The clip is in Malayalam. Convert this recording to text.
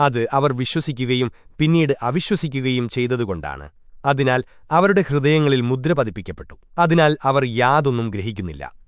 അത് അവർ വിശ്വസിക്കുകയും പിന്നീട് അവിശ്വസിക്കുകയും ചെയ്തതുകൊണ്ടാണ്. അതിനാൽ അവരുടെ ഹൃദയങ്ങളിൽ മുദ്ര പതിപ്പിക്കപ്പെട്ടു. അതിനാൽ അവർ യാതൊന്നും ഗ്രഹിക്കുന്നില്ല.